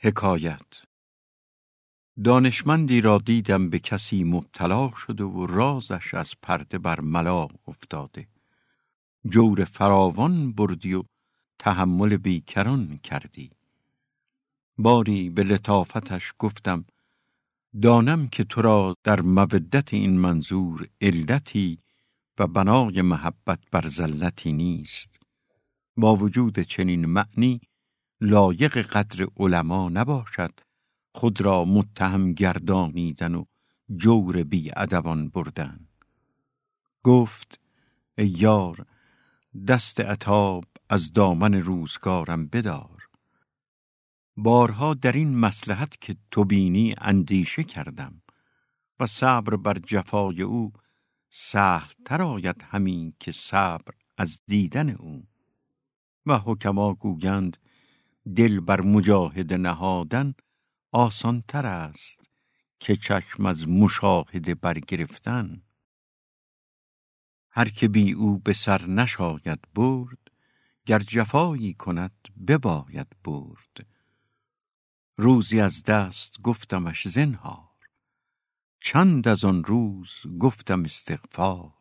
حکایت. دانشمندی را دیدم به کسی مبتلا شده و رازش از پرده بر ملا افتاده. جور فراوان بردی و تحمل بیکران کردی. باری به لطافتش گفتم دانم که تو را در مودت این منظور علتی و بنای محبت بر زلتی نیست. با وجود چنین معنی لایق قدر علما نباشد. خود را متهم گردانیدن و جور بی ادبان بردن. گفت ای یار دست عتاب از دامن روزگارم بدار. بارها در این مسلحت که تو بینی اندیشه کردم و صبر بر جفای او سهل تر آید همین که صبر از دیدن او. و حکما گویند دل بر مجاهده نهادن آسان تر است که چشم از مشاهده برگرفتن. هر که بی او به سر نشاید برد گر جفایی کند بباید برد. روزی از دست گفتمش زنهار چند از آن روز گفتم استغفار.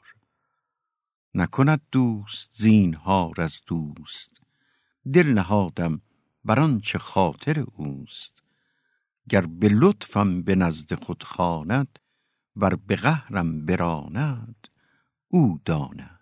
نکند دوست زینهار از دوست دل نهادم بر آنچه خاطر اوست. گر به لطفم به نزد خود خواند ور به قهرم براند او داند.